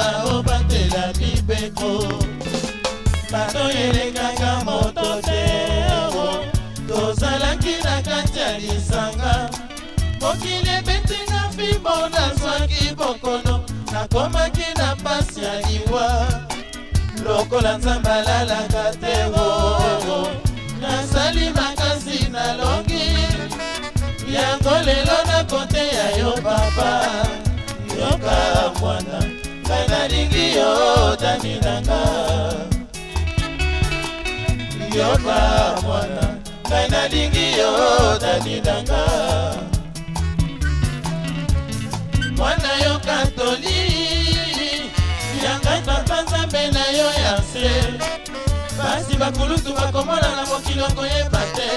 baobatela mibeko bato elekaka moto te o oh, oh. tozalaki na kati ya lisanga mokili ebetinga fimbo nazwaki bokono nakomaki na mpasi ya liwa lokola nzambe alalaka te o oh, nasali makasi nalongi yango lelo nakoteya yo papa yoka mwana ngai nalingi yo tani nanga yoka mwana ngai nalingi yo tani nanga mwana yoka toli yangai papa nzambe na yo ya se basi bakulutu bakomona na mokili okoyeba te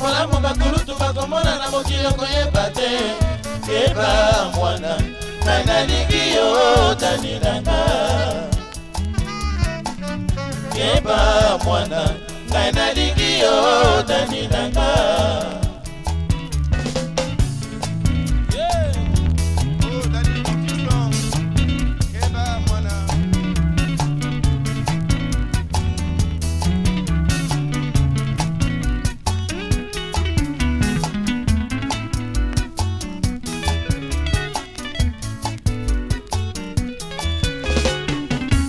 kolamo bakulutu bakomona na mokili okoyeba te yeba mwana nanga lingi yo tanilanga yeba mwana ngai nalingi yo tanilanga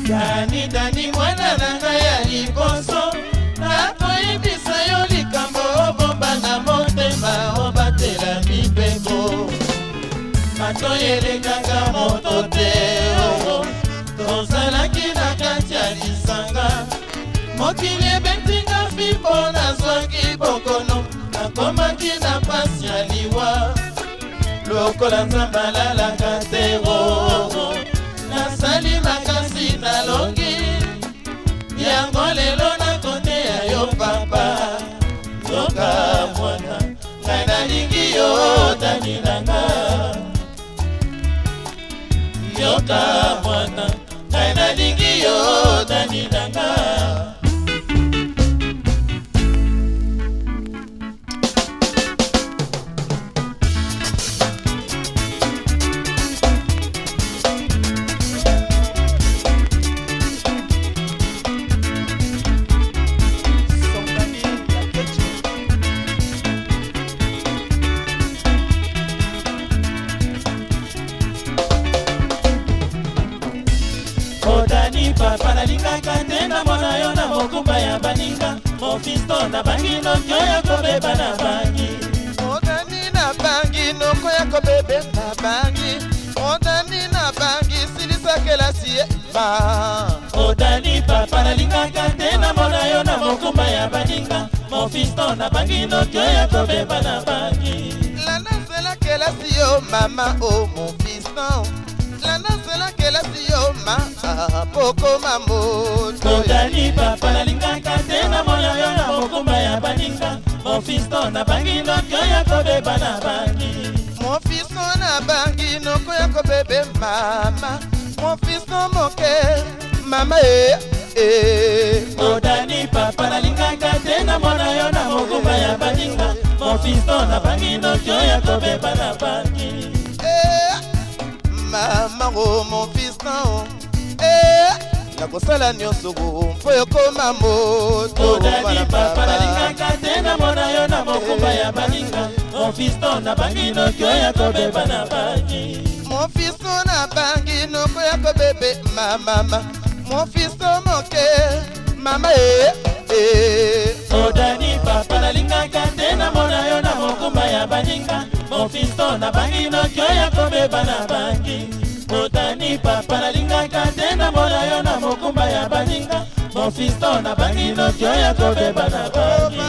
dani dani mwana na ngai ya liboso nakoyebisa yo likambo obomba na motema obatela mibembo matoyi elekaka moto te oo oh, oh. tozalaki na kati ya lisanga mokili ebetinga mpo nazwaki bokono nakomaki na pasi ya liwa lokola nzambe alalaka te nalingi yo tani nanga yoka mwana ngai nalingi yo tani nanga papa nalingaka nde namona yo na mokumba ya baninga mofisto nabangi noki oyo kobeba na bangi monani nabangi noko ya kobebe na bangi monani nabangi silisakelasi yeba odani papa nalingaka nde namona yo na mokumba ya baninga mofisto nabangi noki oyo kobeba na bangi lana nzela kelasi yo mama o oh, mofiston kasi yo ma pokoma moto tozali papa nalingaka te na mona yo na mokumba ya baninga mofisto nabangi noki oyo kobeba na bangi mofisto nabangi noki oyo kobebe mama mofisto moke mama e eh, eh, eh. odani papa nalingaka te na mona yo na mokumba ya baninga mofisto nabangi noki oyo kobeba na bangi mama ngo oh, mofisto constant o eh, nakosala nyonso mpo yokoma motobalingaka te namona eh. eh, yo na mokumba ya baninga monfiston nabangi noki oya kobeba na bangi monfiston nabangi noki oya kobebe mamama monfiston moke mama e odani papa nalingaka te namona yo na mokumba ya baninga monfiston nabangi noki oya kobeba na bangi ngai papa nalingaka te na mbona yo na mokumba ya baninga monfisto nabangi noti oyo kobeba na baki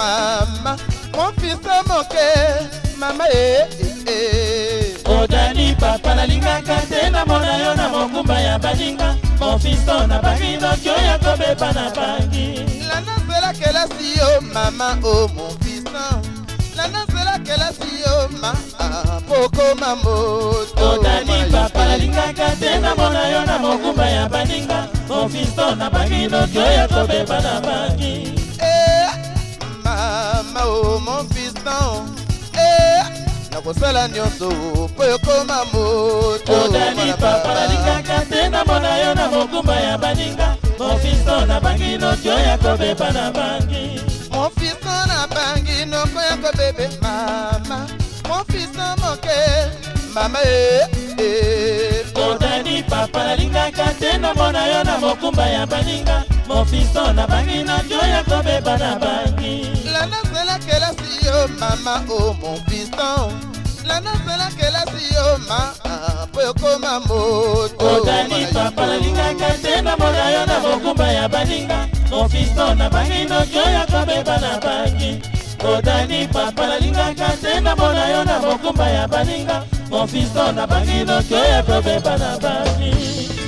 mama mon fils a moke mama e eh, odani papa nalingaka te namona yo na mokumba ya baninga mon fisto na bangindoki oyo kobeba na bangi landa nzela kelasi yo mama o oh, mon fisto landa nzela kelasi yo maa pokoma moto odani papa nalingaka te namona yo na mokumba ya baninga mon fisto na bangindoki oyo kobeba na bangi o eh, nakosala nyonso mpo yokoma motoodalipapalali kaka te namona yo na mokumba ya baninga mofiso na bangi notio ya kobeba na bangi mofiso na bangi noko ya kobebe mama mofiso moke mama eh, eh. todani papa nalingaka te namona yo na mokumba ya baninga mofiso na bangi notio ya kobeba na bangi mama o oh, mon piston lana mpela kelasi yo ma mpo yokoma moto otali papa nalingaka te namona yo na mokumba ya baninga mon piston na bangi noki oyo kobeba na bangi otali papa nalingaka te namona yo na mokumba ya baninga mon fiston na bangi noki oyo kobeba na bangi